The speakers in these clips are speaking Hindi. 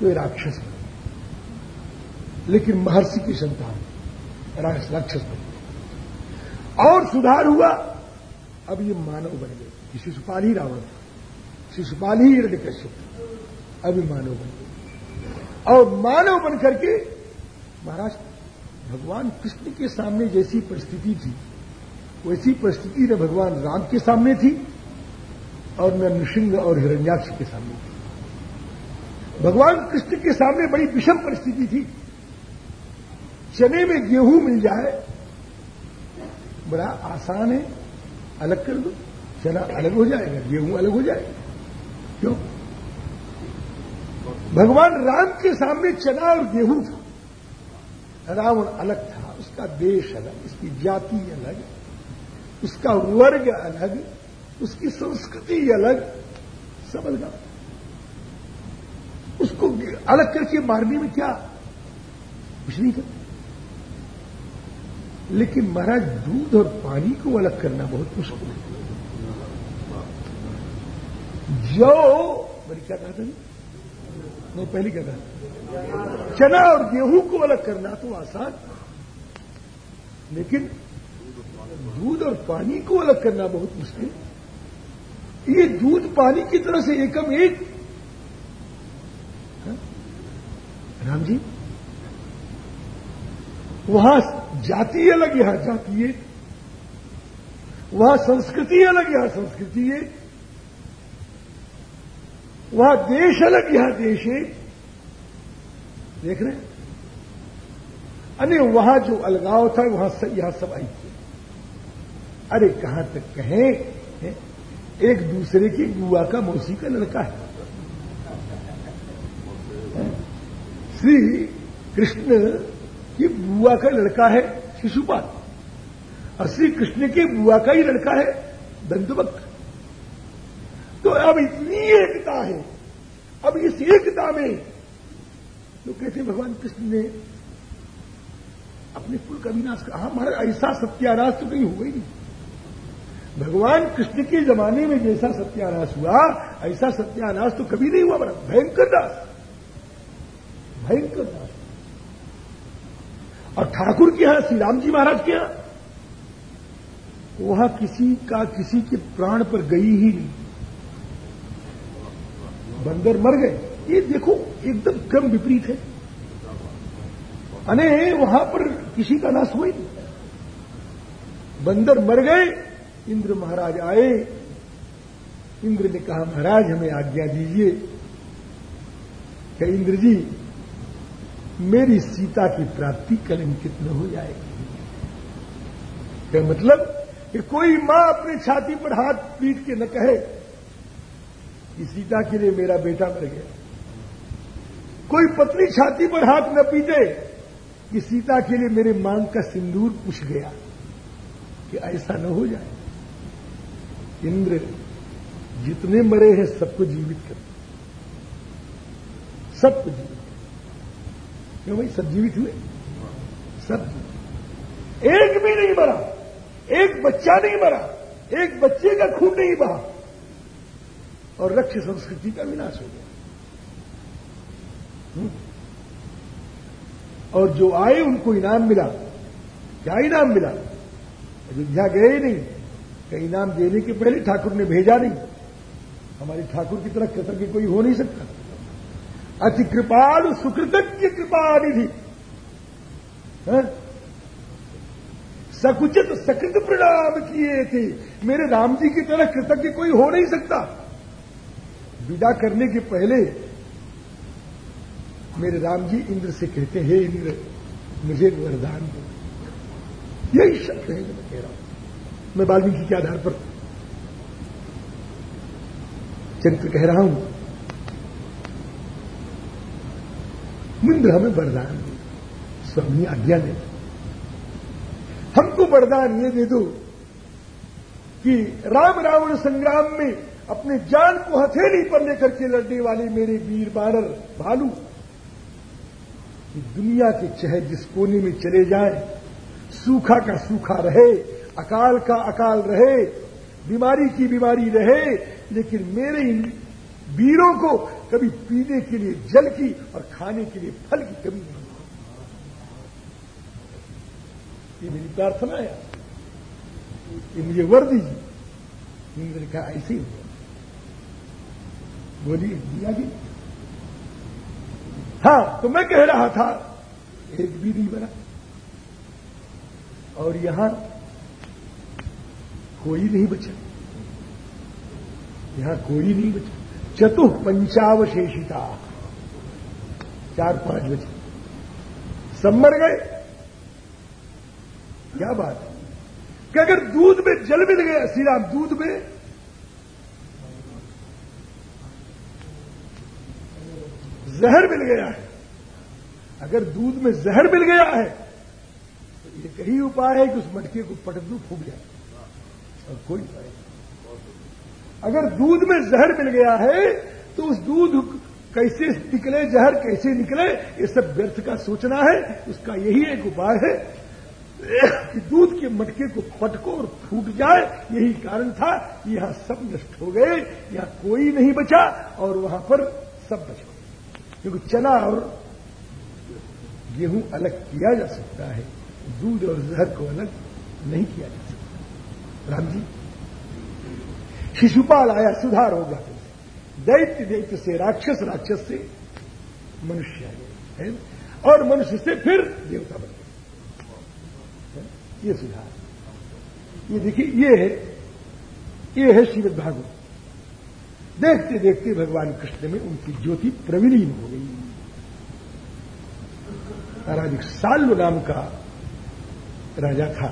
तो ये राक्षस बने लेकिन महर्षि की संतान राक्षस बने और सुधार हुआ। अब ये मानव बन गए। शिशुपाल ही रावण था। शिशुपाल ही हिरण्यकश्यप था। अभी मानव बन गए। और मानव बन करके, महाराज, भगवान कृष्ण के सामने जैसी परिस्थिति थी, वैसी परिस्थिति न भगवान राम के सामने थी, और न नृसिंह और हिरण्याक्ष के सामने थी। भगवान कृष्ण के सामने बड़ी विषम परिस्थिति थी। चने में गेहूँ मिल जाए, बड़ा आसान है, अलग कर दो, चना अलग हो जाएगा, गेहूँ अलग हो जाएगा। क्यों? भगवान राम के सामने चना और गेहूँ था। रावण अलग था, उसका देश अलग, उसकी जाति अलग, उसका वर्ग अलग, उसकी संस्कृति अलग, सब अलग। उसको अलग करके मारने में क्या? कुछ नहीं करते लेकिन महाराज, दूध और पानी को अलग करना बहुत मुश्किल है। जो, मैंने क्या कहा था मैं पहले क्या कहा? चना और गेहूँ को अलग करना तो आसान। लेकिन दूध और पानी को अलग करना बहुत मुश्किल। ये दूध पानी की तरह से एकम एक हा? राम जी, वहाँ जाति अलग, यहाँ जाति है वहाँ संस्कृति अलग, यहाँ संस्कृति है वहाँ देश अलग, यहाँ देश है देख रहे हैं? अरे वहाँ जो अलगाव था, वहाँ यहाँ सब आई। थी अरे कहाँ तक कहें एक दूसरे की बुआ का मौसी का लड़का है। श्री कृष्ण की बुआ का लड़का है शिशुपाल। और श्री कृष्ण के बुआ का ही लड़का है दंतवक्त। तो अब इतनी एकता है, अब इस एकता में तो कहते भगवान कृष्ण ने अपने कुल का विनाश कहा हमारा ऐसा सत्यानाश तो कहीं हुआ ही नहीं। भगवान कृष्ण के जमाने में जैसा सत्यानाश हुआ, ऐसा सत्यानाश तो कभी नहीं हुआ बड़ा भयंकर दास भयंकर दास और ठाकुर के यहाँ, श्री राम जी महाराज के यहाँ, वहाँ किसी का, किसी के प्राण पर गई ही नहीं। बंदर मर गए। ये देखो, एकदम क्रम विपरीत है। अने वहाँ पर किसी का नाश हुआ ही नहीं। बंदर मर गए, इंद्र महाराज आए। इंद्र ने कहा, महाराज, हमें आज्ञा दीजिए। क्या इंद्र जी मेरी सीता की प्राप्ति कलंकित न हो जाएगी? क्या मतलब? कि कोई माँ अपने छाती पर हाथ पीट के न कहे कि सीता के लिए मेरा बेटा मर गया। कोई पत्नी छाती पर हाथ न पीटे कि सीता के लिए मेरे मांग का सिंदूर पुछ गया कि ऐसा न हो जाए। इंद्र जितने मरे हैं, सबको जीवित कर सबको जीवित क्यों भाई? सब जीवित हुए सब। एक भी नहीं मरा। एक बच्चा नहीं मरा। एक बच्चे का खून नहीं बहा। और रक्ष संस्कृति का विनाश हो गया। और जो आए, उनको इनाम मिला। क्या इनाम मिला? अयोध्या गए ही नहीं। कि इनाम देने के पहले ठाकुर ने भेजा नहीं। हमारे ठाकुर की तरह कृतज्ञ कोई हो नहीं सकता। अति कृपाल सुकृतज्ञ कृपा निधि सकुचित सकृत प्रणाम किए थे। मेरे राम जी की तरह कृतज्ञ कोई हो नहीं सकता। विदा करने के पहले मेरे राम जी इंद्र से कहते हैं, इंद्र, मुझे वरदान दो। यही शब्द है जो मैं कह रहा हूँ। मैं वाल्मीकि के आधार पर चरित्र कह रहा हूँ। इंद्र हमें वरदान दो। स्वामी आज्ञा दे। हमको वरदान ये दे दो कि राम रावण संग्राम में अपने जान को हथेली पर लेकर के लड़ने वाले मेरे वीर बानर भालू दुनिया के चाहे जिस कोने में चले जाए, सूखा का सूखा रहे, अकाल का अकाल रहे, बीमारी की बीमारी रहे, लेकिन मेरे इन वीरों को कभी पीने के लिए जल की और खाने के लिए फल की कमी नहीं ये मेरी प्रार्थना है। ये मुझे वर दीजिए। इंद्र कहा ऐसे ही बोलिए, दिया भी हाँ तो मैं कह रहा था, एक भी नहीं बना। और यहाँ कोई नहीं बचा। यहाँ कोई नहीं बचा। चतुः पंचावशेषिता चार पाँच बजे। सब मर गए। क्या बात है? कि अगर दूध में जल मिल गया, श्रीराम, दूध में? जहर मिल गया है। अगर दूध में जहर मिल गया है तो एक ही उपाय है कि उस मटके को पटक दू, फूक जाए। और कोई उपाय अगर दूध में जहर मिल गया है तो उस दूध कैसे निकले, जहर कैसे निकले, ये सब व्यर्थ का सोचना है। उसका यही एक उपाय है कि दूध के मटके को पटको और फूट जाए। यही कारण था यहाँ सब नष्ट हो गए, यहाँ कोई नहीं बचा और वहाँ पर सब बच। गए क्योंकि चना और गेहूँ अलग किया जा सकता है। दूध और जहर को अलग नहीं किया जा सकता। राम जी? शिशुपाल आया, सुधार हो होगा दैत्य दैत्य से, राक्षस राक्षस से मनुष्य आए और मनुष्य से फिर देवता बन गए ये सुधार। ये देखिए, ये है ये है श्रीमद भागवत देखते देखते भगवान कृष्ण में उनकी ज्योति प्रविलीन हो गई। महाराज साल्व नाम का राजा था।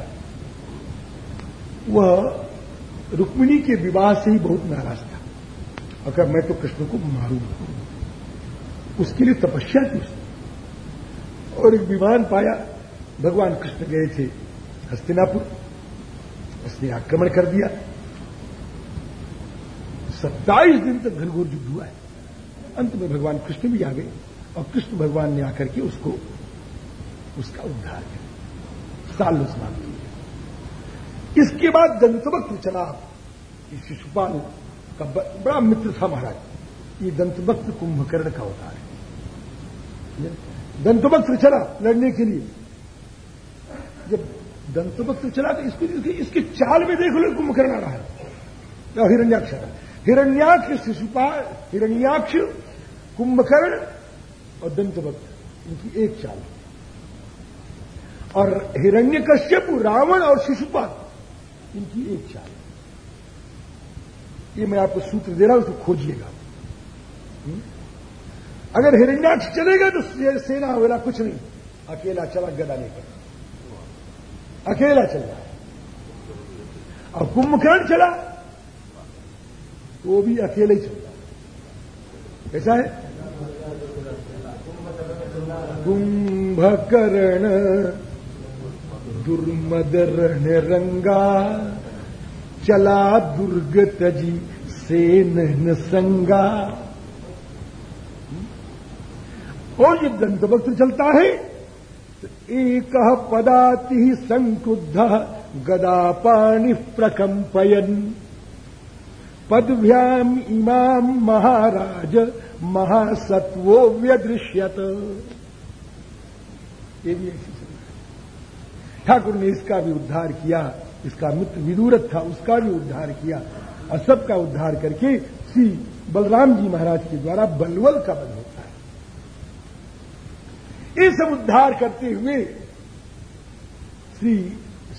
वह रुक्मिणी के विवाह से ही बहुत नाराज़ था। अगर मैं तो कृष्ण को मारूँगा। उसके लिए तपस्या की उसने। और एक विमान पाया। भगवान कृष्ण गए थे हस्तिनापुर। उसने आक्रमण कर दिया। सत्ताईस दिन तक घनघोर युद्ध हुआ है। अंत में भगवान कृष्ण भी आ गए और कृष्ण भगवान ने आकर के उसको, उसका उद्धार किया। साल समाप्त किया इसके बाद दंतवक्त चला शिशुपाल का बड़ा मित्र था महाराज। ये दंतवक्त कुंभकर्ण का अवतार है। दंतवक्त चला लड़ने के लिए। जब दंतवक्त चला तो इसको इसके, इसके चाल में देख लो कुंभकर्ण आ रहा है। या हिरण्याक्ष हिरण्याक्ष शिशुपाल हिरण्याक्ष कुंभकर्ण और दंतवक्त इनकी एक चाल। और हिरण्य रावण और शिशुपाल। इनकी एक चाल ये मैं आपको सूत्र दे रहा हूँ उसको खोजिएगा। हम्म? अगर हिरण्याक्ष चलेगा तो सेना वेला कुछ नहीं। अकेला चला, गदा लेकर। अकेला चल रहा है। और कुंभकर्ण चला वो भी अकेले ही चल रहा है। कैसा है? कुंभकर्ण दुर्मद रंगा चला दुर्ग तजी से न संगा। और ये दंतभक्त चलता है तो एक पदाति संक्रुद्ध गदापाणि प्रकंपयन पदभ्याम इमाम महाराज महासत्वो व्यदृश्यत। ये भी ऐसी ठाकुर ने इसका भी उद्धार किया, इसका मित्र विदूरत था, उसका भी उद्धार किया। और सबका उद्धार करके श्री बलराम जी महाराज के द्वारा बलवल का बल होता है। ये सब उद्धार करते हुए श्री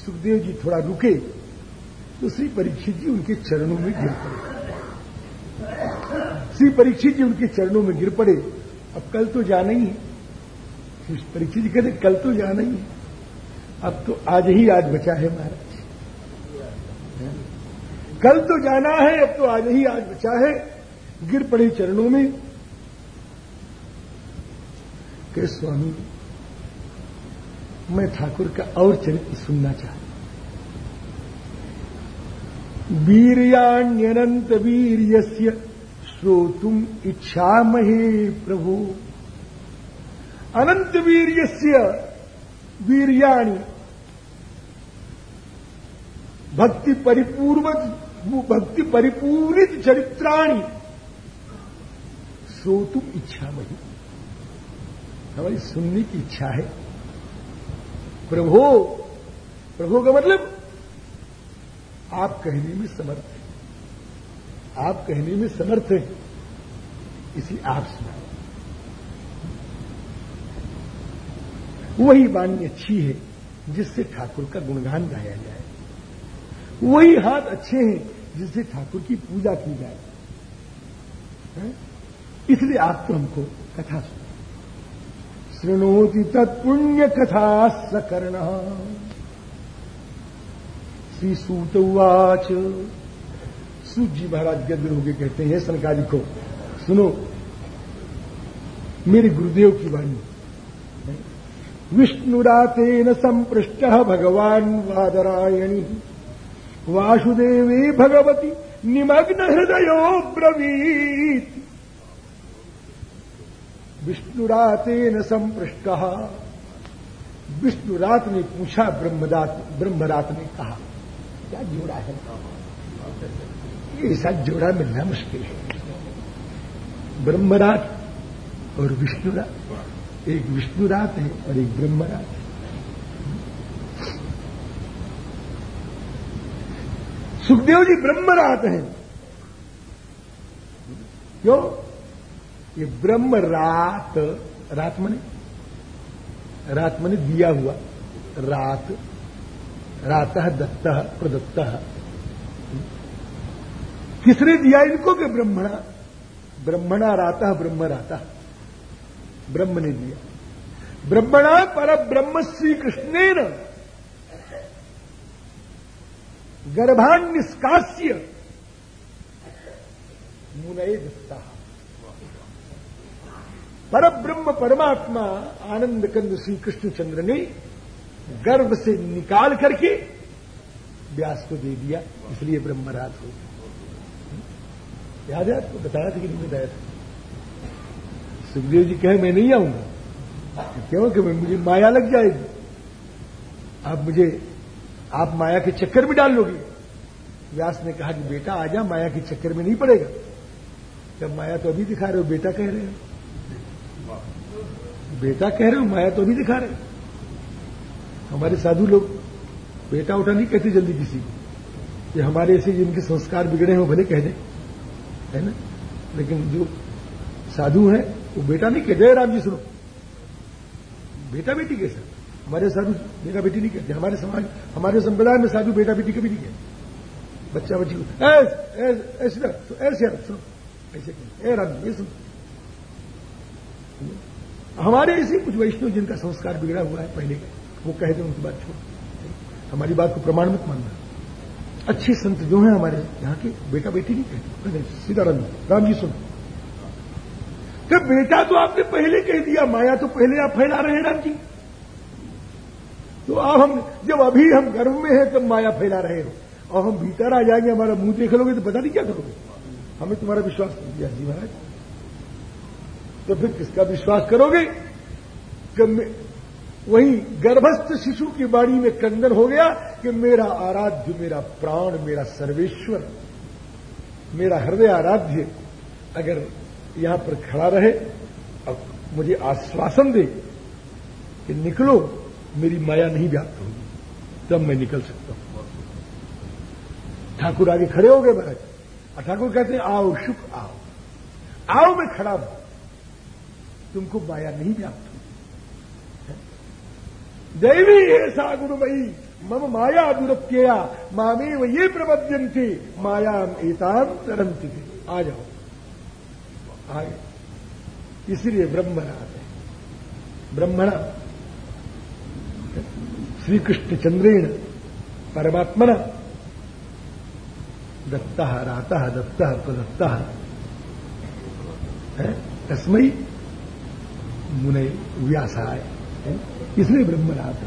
सुखदेव जी थोड़ा रुके तो श्री परीक्षित जी उनके चरणों में गिर पड़े। श्री परीक्षित जी उनके चरणों में गिर पड़े। अब कल तो जाना ही है परीक्षित जी कहते, कल तो जाना ही है अब तो आज ही आज बचा है महाराज। कल तो जाना है, अब तो आज ही आज बचा है। गिर पड़े चरणों में। के स्वामी, मैं ठाकुर का और चरित्र सुनना चाहता वीरियाण्यनंत वीर्यस्य श्रोतुम इच्छा महे प्रभु। अनंत वीर्यस्य वीरियाणी भक्ति परिपूर्वक, भक्ति परिपूरित चरित्राणी। सो तुम इच्छा मही। हमारी सुनने की इच्छा है। प्रभो, प्रभु का मतलब आप कहने में समर्थ हैं। आप कहने में समर्थ हैं। इसी आप सुना वही वाणी अच्छी है, जिससे ठाकुर का गुणगान गाया जाए। वही हाथ अच्छे हैं जिससे ठाकुर की पूजा की जाए। इसलिए आप तो हमको कथा सुनो शृणोति तत्पुण्य कथा सकर्ण। श्री सूत उवाच। सूत जी महाराज गद्र होके कहते हैं सनकादि को, सुनो, मेरे गुरुदेव की वाणी विष्णुरातेन संपृष्ट भगवान वादरायणी। वासुदेवे भगवती निमग्न हृदयो ब्रवीत। विष्णुरातेन संपृष्ट। विष्णुरात ने पूछा ब्रह्मरात ने कहा, क्या जोड़ा है? ऐसा जोड़ा मिलना मुश्किल है। ब्रह्मरात और विष्णुरात, एक विष्णुरात है और एक ब्रह्मरात है। सुखदेव जी ब्रह्मरात हैं। क्यों? ये ब्रह्म रात रात मने? रात मने दिया हुआ। रात रात दत्त, प्रदत्त। किसने दिया इनको कि ब्रह्मणा? ब्रह्मणा राता ब्रह्म राता ब्रह्म ने दिया। ब्रह्मणा पर ब्रह्म श्री कृष्णेन गर्भान निष्कास्य मुनय दत्ता पर ब्रह्म परमात्मा आनंद कंद श्री कृष्णचंद्र ने गर्भ से निकाल करके व्यास को दे दिया, इसलिए ब्रह्मराज हो याद है आपको? बताया था कि नहीं बताया था? सुखदेव जी कहे, मैं नहीं आऊँगा। क्यों कि मुझे माया लग जाएगी। आप मुझे आप माया के चक्कर में डाल लोगे। व्यास ने कहा कि बेटा, आजा, माया के चक्कर में नहीं पड़ेगा। जब माया तो अभी दिखा रहे हो, बेटा कह रहे हो। बेटा कह रहे हो, माया तो अभी दिखा रहे हमारे साधु लोग बेटा उठा नहीं कहते जल्दी किसी को। ये हमारे ऐसे जिनके संस्कार बिगड़े हो, भले कह दें, है ना? लेकिन जो साधु हैं, वो बेटा नहीं कहते राम जी, सुनो। बेटा बेटी कैसे? हमारे साधु बेटा बेटी नहीं कहते हमारे समाज, हमारे संप्रदाय में साधु बेटा बेटी कभी नहीं कहते बच्चा बच्ची को ऐसे ऐसे सुनो, ऐसे ए राम ये सुनो। हमारे ऐसे कुछ वैष्णव जिनका संस्कार बिगड़ा हुआ है पहले का, वो कहते दें उनकी बात छोड़। हमारी बात को प्रमाण मत मानना। अच्छे संत जो हैं हमारे, यहाँ के बेटा बेटी नहीं कहते सीधा राम राम जी सुनो। तो बेटा तो आपने पहले कह दिया, माया तो पहले आप फैला रहे हैं राम जी। तो अब हम, जब अभी हम गर्भ में हैं, तब माया फैला रहे हो। और हम भीतर आ जाएँगे, हमारा मुँह देख लोगे तो पता नहीं क्या करोगे। हमें तुम्हारा विश्वास कर दिया जी महाराज। तो फिर किसका विश्वास करोगे? कि वही गर्भस्थ शिशु की बाड़ी में कंदन हो गया कि मेरा आराध्य, मेरा प्राण, मेरा सर्वेश्वर, मेरा हृदय आराध्य अगर यहाँ पर खड़ा रहे और मुझे आश्वासन दे कि निकलो। मेरी माया नहीं व्याप्त होगी, तब मैं निकल सकता हूँ। ठाकुर आगे खड़े हो गए महाराज। और ठाकुर कहते हैं, आओ, शुक, आओ। आओ, मैं खड़ा हूँ। तुमको माया नहीं व्याप्त होगी। दैवी ऐसा गुरुमयी मम माया दुरत्यया मामे व ये प्रबद्यंते मायाम एताम तरंती आ जाओ। आगे इसलिए ब्रह्मणा है। ब्रह्मणा श्री कृष्ण चंद्रेण परमात्मना। दत्ता, राता, दत्ता, प्रदत्ता। तस्मयी मुने व्यासाय। इसलिए ब्रह्मनाथ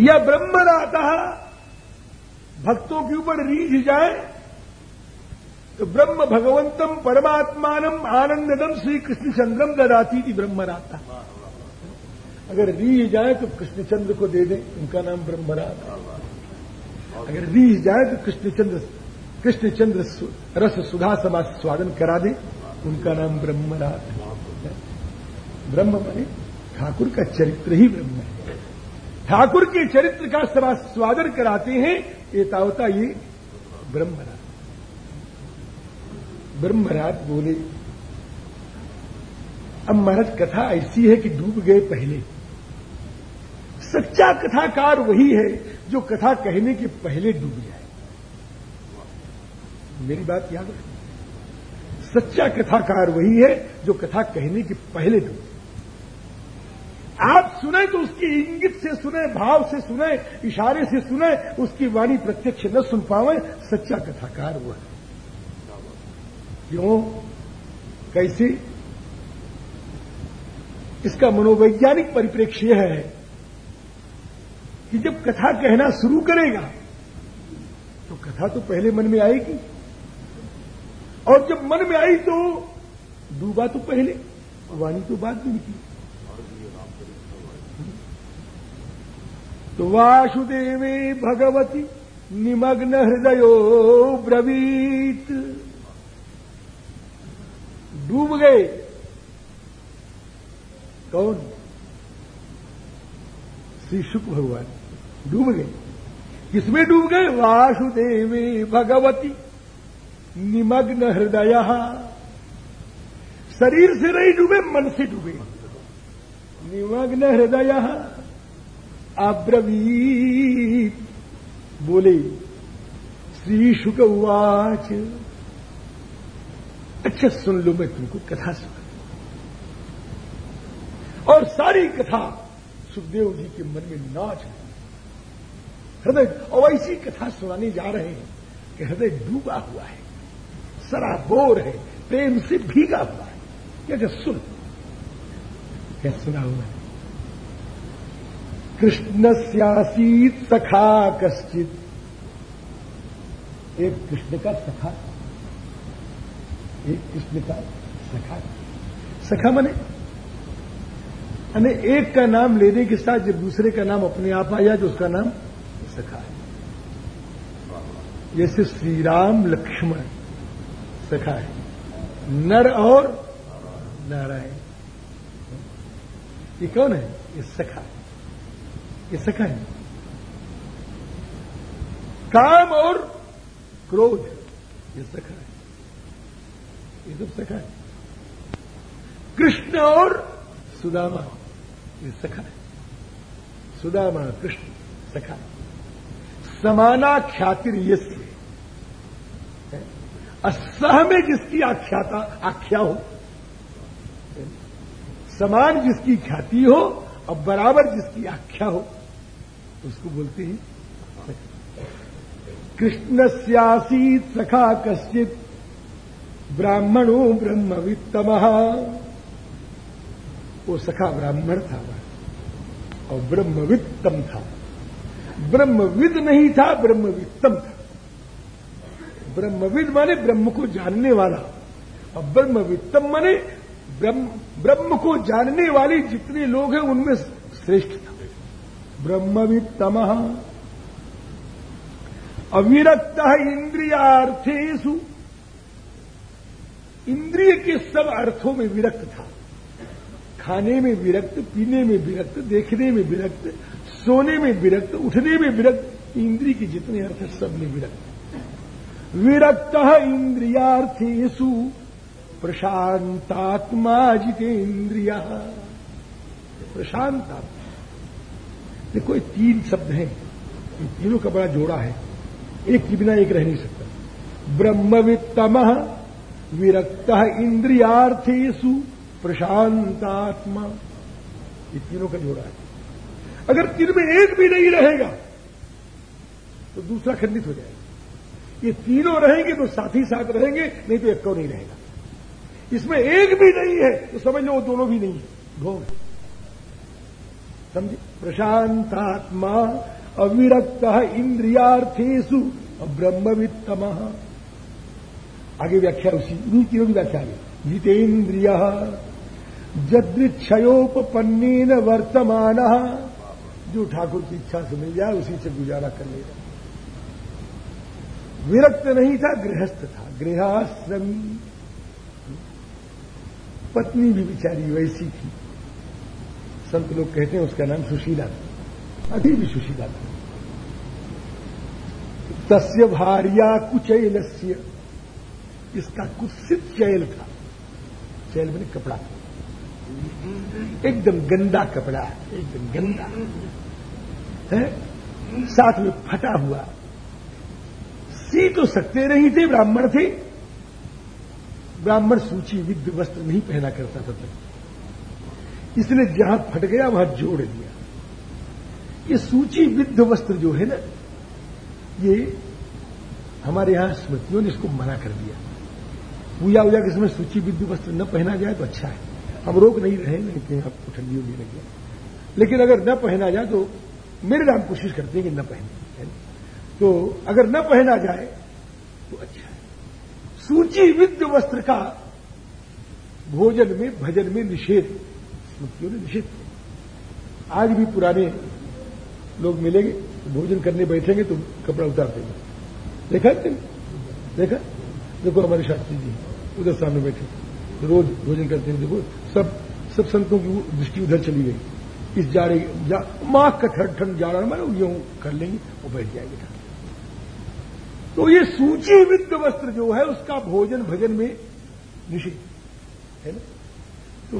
यह ब्रह्मराता भक्तों के ऊपर रीझ जाए तो ब्रह्म भगवंतम परमात्मानम आनंददम श्री कृष्णचंद्रम ददाती थी ब्रह्मराता अगर रीह जाए तो कृष्णचंद्र को दे दें, उनका नाम ब्रह्मराता अगर रीह जाए तो कृष्णचंद्र कृष्णचंद्र रस सुधा समा स्वादन करा दे, उनका नाम ब्रह्मराज ब्रह्म माने ठाकुर का चरित्र ही ब्रह्म है। ठाकुर के चरित्र का सभा स्वादन कराते हैं ये तावता ये ब्रह्मराज ब्रह्मराज बोले, अब महाराज, कथा ऐसी है कि डूब गए पहले। सच्चा कथाकार वही है जो कथा कहने के पहले डूब जाए। मेरी बात याद रखें सच्चा कथाकार वही है जो कथा कहने के पहले डूब जाए। आप सुने तो उसकी इंगित से सुने, भाव से सुने, इशारे से सुने, उसकी वाणी प्रत्यक्ष न सुन पावे, सच्चा कथाकार वो है। क्यों? कैसे? इसका मनोवैज्ञानिक परिप्रेक्ष्य है कि जब कथा कहना शुरू करेगा तो कथा तो पहले मन में आएगी। और जब मन में आई तो डूबा तो पहले, वाणी तो बाद में निकली। तो वासुदेवे भगवती निमग्न हृदयो ब्रवीत। डूब गए। कौन? श्री शुक्र भगवान। डूब गए। किसमें डूब गए? वासुदेवी भगवती। निमग्न हृदय। शरीर से नहीं डूबे, मन से डूबे। निमग्न हृदय। अब्रवीत। बोले, श्री शुक उवाच। अच्छा सुन लो, मैं तुमको कथा सुना। और सारी कथा सुखदेव जी के मन में नाच हृदय और ऐसी कथा सुनाने जा रहे हैं कि हृदय डूबा हुआ है सराबोर है, प्रेम से भीगा हुआ है। क्या क्या सुन, क्या सुना हुआ है? कृष्ण स्यासीत सखा कश्चित। एक कृष्ण का सखा। एक कृष्ण का सखा। सखा मने? हमें एक का नाम लेने के साथ जब दूसरे का नाम अपने आप आया तो उसका नाम सखा है जैसे श्री राम लक्ष्मण सखा है नर और नारायण। ये कौन है? ये सखा है ये सखा है काम और क्रोध। ये सखा है ये सब सखा है कृष्ण और सुदामा। ये सखा है सुदामा कृष्ण सखा समाना ख्यातिर यस्य असह में जिसकी आख्याता, आख्या हो, समान जिसकी ख्याति हो और बराबर जिसकी आख्या हो, उसको बोलते हैं। कृष्ण स्यासीत सखा कश्चित, ब्राह्मणो ब्रह्मवित्तम। वो सखा ब्राह्मण था, और ब्रह्मवित्तम था। ब्रह्मविद नहीं था ब्रह्मवित्तम था। ब्रह्मविद माने ब्रह्म को जानने वाला। और ब्रह्मवित्तम माने ब्रह्म ब्रह्म को जानने वाले जितने लोग हैं, उनमें श्रेष्ठ था। ब्रह्मवित्तम अविरक्त इंद्रियार्थेशु इंद्रिय के सब अर्थों में विरक्त था। खाने में विरक्त, पीने में विरक्त, देखने में विरक्त सोने में विरक्त, उठने में विरक्त इंद्रिय के जितने अर्थ है, सब में विरक्त। विरक्त इंद्रियार्थेशु प्रशांतात्मा जितेन्द्रिय प्रशांतात्मा देखो, ये तीन शब्द हैं। इन तीनों का बड़ा जोड़ा है। एक के बिना एक रह नहीं सकता। ब्रह्मवित्तम विरक्त इंद्रियार्थेशु प्रशांतात्मा। ये तीनों का जोड़ा है। अगर तीन में एक भी नहीं रहेगा तो दूसरा खंडित हो जाएगा। ये तीनों रहेंगे तो साथ ही साथ रहेंगे, नहीं तो एक को नहीं रहेगा। इसमें एक भी नहीं है तो समझ लो वो दोनों भी नहीं है। घोर समझे? प्रशांतात्मा अविरक्त इंद्रियार्थेशु ब्रह्मवित्तम आगे व्याख्या उसी, उन्हीं तीनों की व्याख्या आगे। जितेन्द्रिय जदृक्षयोपन्नेन वर्तमान। जो ठाकुर की इच्छा से मिल जाए, उसी से गुजारा कर लेगा विरक्त नहीं था, गृहस्थ था। गृहाश्रमी। पत्नी भी बिचारी वैसी थी। संत लोग कहते हैं उसका नाम सुशीला था। अभी भी सुशीला था। तस्य भारिया कुचैलस्य। इसका कुत्सित चैल था। चैल मैंने कपड़ा एकदम गंदा कपड़ा, एकदम गंदा। है? साथ में फटा हुआ। सी तो सकते नहीं थे, ब्राह्मण थे। ब्राह्मण सूची विद्ध वस्त्र नहीं पहना करता था तक इसने जहाँ फट गया, वहाँ जोड़ दिया। ये सूची विद्ध वस्त्र जो है ना, ये हमारे यहाँ स्मृतियों ने इसको मना कर दिया। पूजा उजा के समय सूची विद्ध वस्त्र न पहना जाए तो अच्छा है। हम रोक नहीं रहे नहीं कहीं आपको ठंडी होने लगे लेकिन अगर न पहना जाए तो मेरे नाम कोशिश करते हैं कि न पहने तो अगर न पहना जाए तो अच्छा है। सूची विद्य वस्त्र का भोजन में, भजन में निषेध स्मृतियों ने निषेध। आज भी पुराने लोग मिलेंगे तो भोजन करने बैठेंगे तो कपड़ा उतार देंगे। देखा देखा? देखो हमारे शास्त्री जी, उधर सामने बैठे। रोज भोजन करते हैं, देखो। सब सब संतों की दृष्टि उधर चली गई। इस जाड़े जा, माँ का ठंड जा रहा मैं यूँ कर लेंगे वो बैठ जाएँगे तो ये सूची विद्ध वस्त्र जो है उसका भोजन भजन में निषेध है ना? तो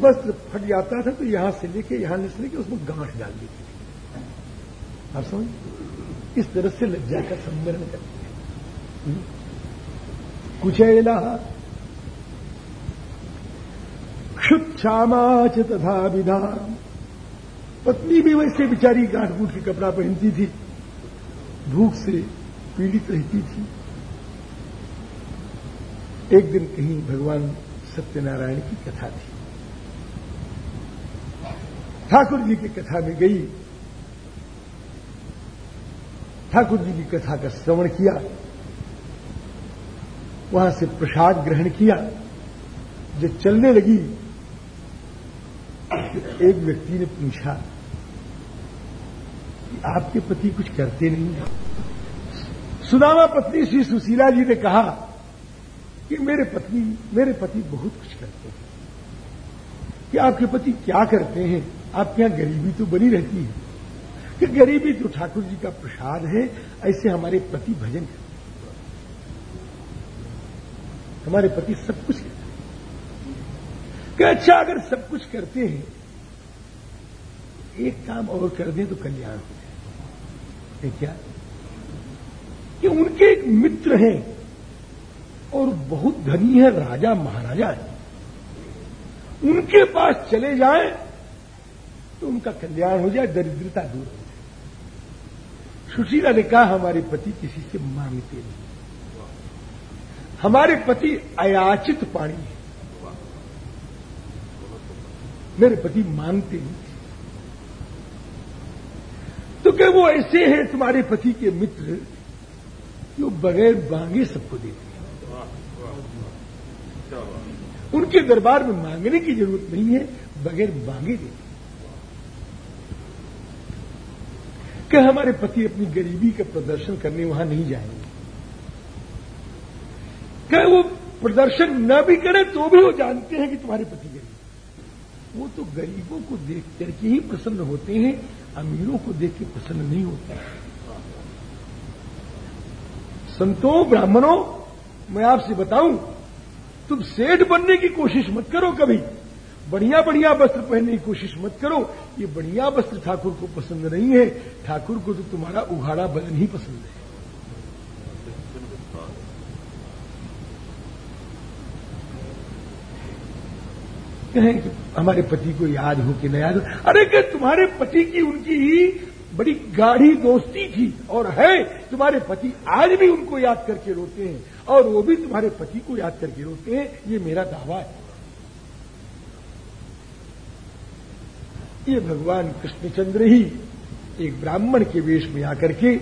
वस्त्र फट जाता था तो यहाँ से लेके यहाँ से लेके उसमें गांठ डाल देती थी। आप समझ? इस तरह से लज्जा का सम्मेलन करते हैं। हम्म? कुचैला क्षुच्छामाच तथा विधा पत्नी भी वैसे बिचारी गांठ बूट के कपड़ा पहनती थी। भूख से पीड़ित रहती थी। एक दिन कहीं भगवान सत्यनारायण की कथा थी। ठाकुर जी की कथा में गई। ठाकुर जी की कथा का श्रवण किया। वहाँ से प्रसाद ग्रहण किया। जो चलने लगी एक व्यक्ति ने पूछा कि आपके पति कुछ करते नहीं है। सुदामा पत्नी श्री सुशीला जी ने कहा कि मेरे पत्नी, मेरे पति बहुत कुछ करते हैं। कि आपके पति क्या करते हैं? आपके यहाँ गरीबी तो बनी रहती है। कि गरीबी तो ठाकुर जी का प्रसाद है, ऐसे हमारे पति भजन करते हमारे पति सब कुछ करते हैं। कि अच्छा अगर सब कुछ करते हैं एक काम और कर दें तो कल्याण हो जाए। क्या? कि उनके एक मित्र हैं और बहुत धनी है, राजा महाराजा है। उनके पास चले जाए तो उनका कल्याण हो जाए, दरिद्रता दूर हो जाए। सुशीला ने कहा, हमारे पति किसी से मांगते नहीं। हमारे पति अयाचित पाणी है। मेरे पति मांगते नहीं। तो क्या वो ऐसे हैं तुम्हारे पति के मित्र जो बगैर मांगे सबको देते हैं। उनके दरबार में मांगने की ज़रूरत नहीं है, बगैर मांगे देते कि हमारे पति अपनी गरीबी का प्रदर्शन करने वहाँ नहीं जाएँगे। क्या वो प्रदर्शन न भी करे तो भी वो जानते हैं कि तुम्हारे पति गरीब वो तो गरीबों को देख करके ही प्रसन्न होते हैं अमीरों को देख के प्रसन्न नहीं होते। संतों, ब्राह्मणों, मैं आपसे बताऊँ, तुम सेठ बनने की कोशिश मत करो कभी। बढ़िया बढ़िया वस्त्र पहनने की कोशिश मत करो। ये बढ़िया वस्त्र ठाकुर को पसंद नहीं है। ठाकुर को तो तुम्हारा उघाड़ा बदन ही पसंद है। कहें कि हमारे पति को याद हो कि न याद हो। अरे कि तुम्हारे पति की उनकी ही बड़ी गाढ़ी दोस्ती थी और है, तुम्हारे पति आज भी उनको याद करके रोते हैं और वो भी तुम्हारे पति को याद करके रोते हैं, ये मेरा दावा है। ये भगवान कृष्णचंद्र ही एक ब्राह्मण के वेश में आकर के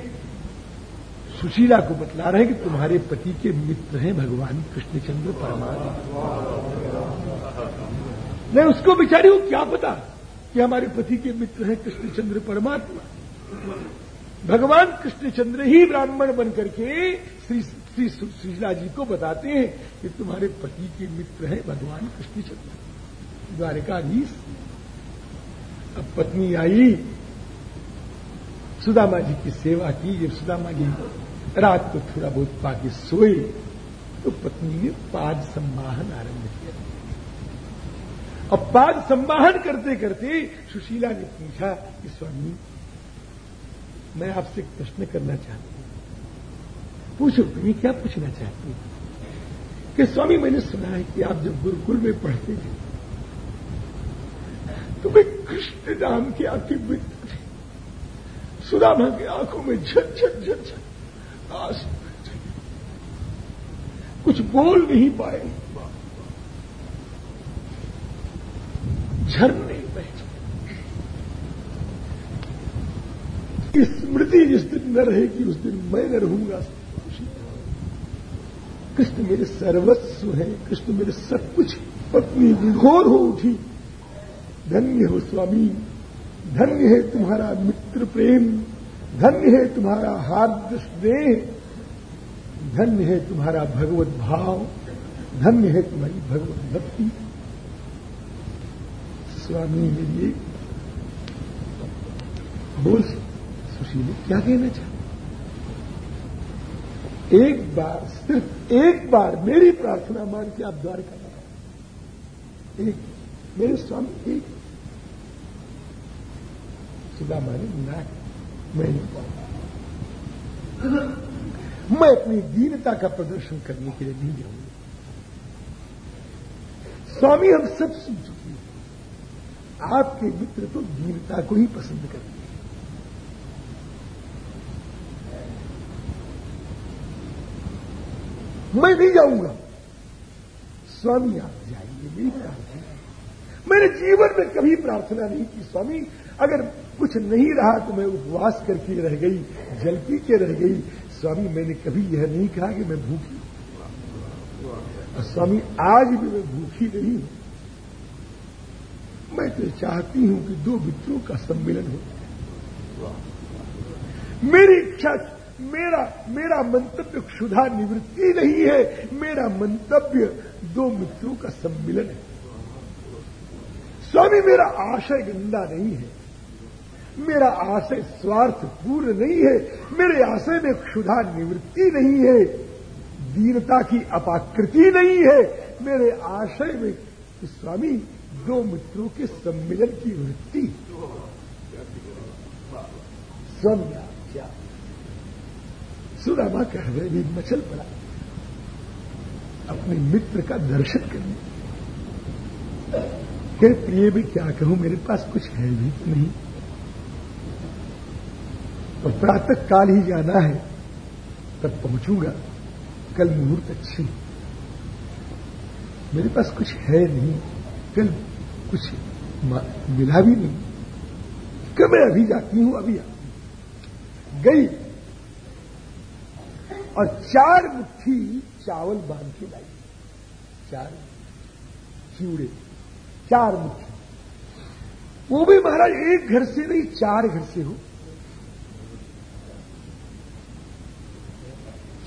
सुशीला को बतला रहे हैं कि तुम्हारे पति के मित्र हैं भगवान कृष्णचंद्र परमात्मा। नहीं उसको बेचारी को क्या पता कि हमारे पति के मित्र हैं कृष्णचंद्र परमात्मा। भगवान कृष्णचंद्र ही ब्राह्मण बनकर के श्री श्री सुशीला जी को बताते हैं कि तुम्हारे पति के मित्र हैं भगवान कृष्णचंद्र। द्वारकाधीश। अब पत्नी आई। सुदामा जी की सेवा की। जब सुदामा जी रात को थोड़ा बहुत पाके सोए तो पत्नी ने पाद सम्माहन आरंभ किया। अब पाद सम्माहन करते करते सुशीला ने पूछा कि स्वामी, मैं आपसे एक प्रश्न करना चाहती हूँ। पूछो, तुम्हें क्या पूछना चाहती हूँ? कि स्वामी, मैंने सुना है कि आप जब गुरुकुल में पढ़ते थे तो मैं कृष्ण नाम के आपके मित्र थे। सुदामा की आँखों में झट झट झट झट आस कुछ बोल नहीं पाए। झरने कि स्मृति जिस दिन न रहेगी, उस दिन मैं न रहूँगा। कृष्ण मेरे सर्वस्व है, कृष्ण मेरे सब कुछ पत्नी विघोर हो उठी। धन्य हो स्वामी, धन्य है तुम्हारा मित्र प्रेम, धन्य है तुम्हारा हार्द स्नेह, धन्य है तुम्हारा भगवत भाव, धन्य है तुम्हारी भगवत भक्ति। स्वामी मेरी बोल सुशील क्या कहना चाहते एक बार, सिर्फ़ एक बार मेरी प्रार्थना मान के आप द्वारका लगा एक, मेरे स्वामी, एक। सुदामा ने ना, मैं नहीं पाऊँगा। मैं अपनी दीनता का प्रदर्शन करने के लिए नहीं जाऊँगा। स्वामी, हम सब आपके मित्र तो दीनता को ही पसंद करते हैं। मैं नहीं जाऊँगा। स्वामी, आप जाइए मेरी प्रार्थना मैंने जीवन में कभी प्रार्थना नहीं की, स्वामी। अगर कुछ नहीं रहा तो मैं उपवास करके रह गई, जल पी के रह गई। स्वामी, मैंने कभी यह नहीं कहा कि मैं भूखी और स्वामी, आज भी मैं भूखी नहीं हूँ। मैं तो चाहती हूँ कि दो मित्रों का सम्मेलन हो। मेरी इच्छा, मेरा मेरा मंतव्य क्षुधा निवृत्ति नहीं है, मेरा मंतव्य दो मित्रों का सम्मिलन है। स्वामी, मेरा आशय गंदा नहीं है। मेरा आशय स्वार्थ पूर्ण नहीं है। मेरे आशय में क्षुधा निवृत्ति नहीं है। दीनता की अपाकृति नहीं है। मेरे आशय में स्वामी दो मित्रों के सम्मिलन की वृत्ति। स्वामी सुदामा का हृदय भी मचल पड़ा। अपने मित्र का दर्शन करने। कह, प्रिय भी क्या कहूँ? मेरे पास कुछ है भी तो नहीं। और प्रातः काल ही जाना है, तब पहुंचूँगा। कल मुहूर्त अच्छी। मेरे पास कुछ है नहीं। कल कुछ मिला भी नहीं। कब मैं अभी जाती हूँ, अभी आती गई। और चार मुट्ठी चावल बाँध के लाई। चार चिवड़े। चार मुट्ठी। वो भी महाराज एक घर से नहीं, चार घर से हो।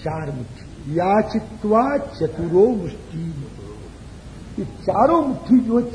चार मुट्ठी। याचित्वा चतुरो मुष्टि ये चारों मुट्ठी जो